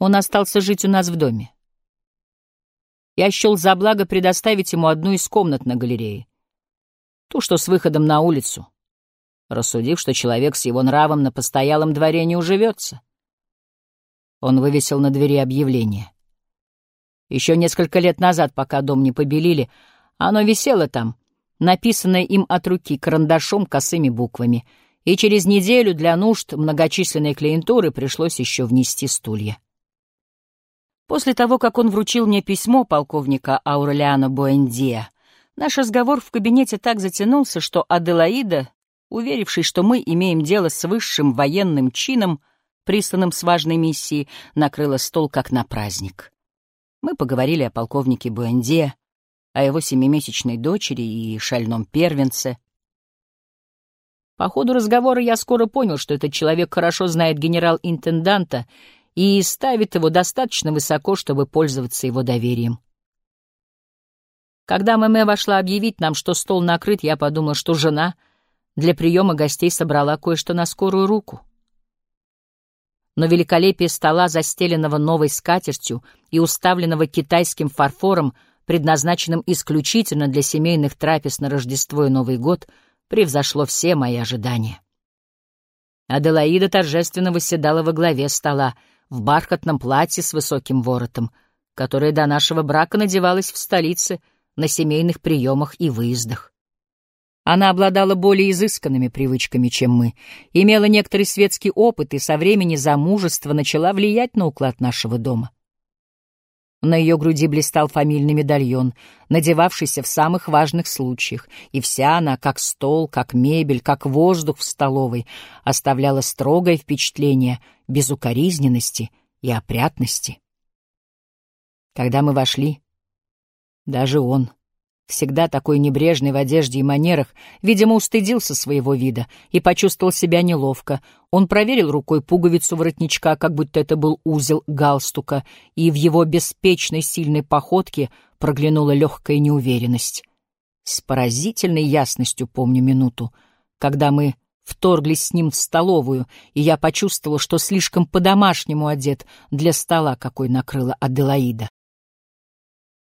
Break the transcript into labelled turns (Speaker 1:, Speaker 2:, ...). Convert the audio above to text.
Speaker 1: Он остался жить у нас в доме. Я счел за благо предоставить ему одну из комнат на галерее. Ту, что с выходом на улицу, рассудив, что человек с его нравом на постоялом дворе не уживется. Он вывесил на двери объявление. Еще несколько лет назад, пока дом не побелили, оно висело там, написанное им от руки карандашом косыми буквами, и через неделю для нужд многочисленной клиентуры пришлось еще внести стулья. После того, как он вручил мне письмо полковника Аурелиана Буэндия, наш разговор в кабинете так затянулся, что Аделаида, уверившись, что мы имеем дело с высшим военным чином, присланным с важной миссией, накрыла стол как на праздник. Мы поговорили о полковнике Буэндия, о его семимесячной дочери и шальном первенце. По ходу разговора я скоро понял, что этот человек хорошо знает генерал-интенданта и ставит его достаточно высоко, чтобы пользоваться его доверием. Когда Мэмэ вошла объявить нам, что стол накрыт, я подумал, что жена для приема гостей собрала кое-что на скорую руку. Но великолепие стола, застеленного новой скатертью и уставленного китайским фарфором, предназначенным исключительно для семейных трапез на Рождество и Новый год, превзошло все мои ожидания. Аделаида торжественно восседала во главе стола, в бархатном платье с высоким воротом, которое до нашего брака надевалось в столице на семейных приемах и выездах. Она обладала более изысканными привычками, чем мы, имела некоторый светский опыт и со времени замужества начала влиять на уклад нашего дома. На ее груди блистал фамильный медальон, надевавшийся в самых важных случаях, и вся она, как стол, как мебель, как воздух в столовой, оставляла строгое впечатление безукоризненности и опрятности. Когда мы вошли, даже он — всегда такой небрежный в одежде и манерах, видимо, устыдился своего вида и почувствовал себя неловко. Он проверил рукой пуговицу воротничка, как будто это был узел галстука, и в его беспечной сильной походке проглянула легкая неуверенность. С поразительной ясностью помню минуту, когда мы вторглись с ним в столовую, и я почувствовал, что слишком по-домашнему одет для стола, какой накрыла Аделаида.